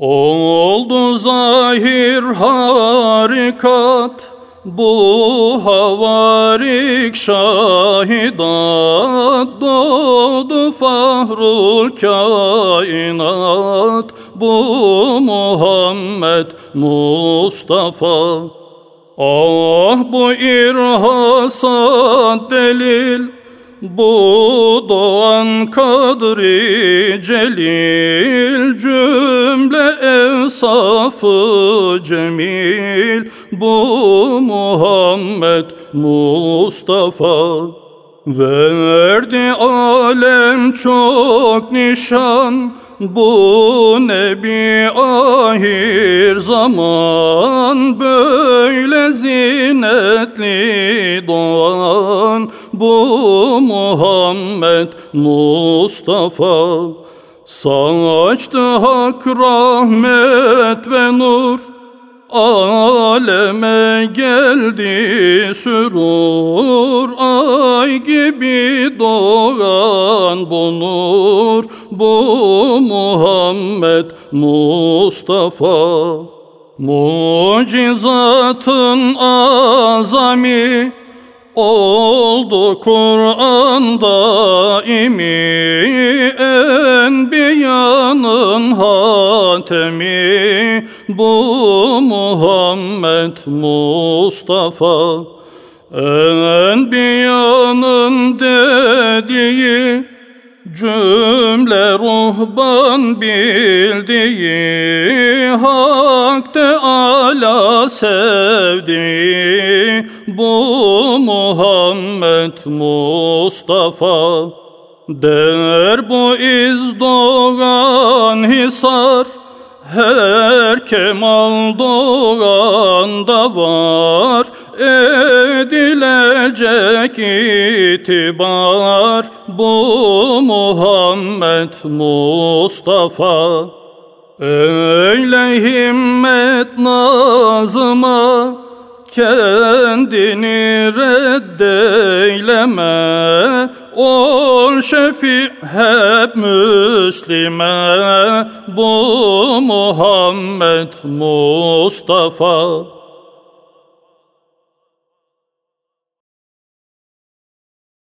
Oldu zahir harikat bu havarik şahidat. Doğdu fahrul kainat bu Muhammed Mustafa. Ah bu irhasat delil bu doğan kadri celil. Cümle evsafı cemil bu Muhammed Mustafa. Verdi alem çok nişan bu nebi ahir zaman. Böyle zinetli doğan bu Muhammed Mustafa Saçtı hak rahmet ve nur. Aleme geldi sürur. Ay gibi doğan bu nur. Bu Muhammed Mustafa. Mucizatın azami oldu Kur'an'da imi hatemi bu Muhammed Mustafa Enbiyanın dediği Cümle ruhban bildiği Hak Teala sevdiği Bu Muhammed Mustafa Der bu iz doğan hisar her kemal doğanda var. Edilecek itibar bu Muhammed Mustafa. Öyle himmet nazıma kendini reddeyleme Ol şefi hep Müslime Bu Muhammed Mustafa